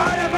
Fire!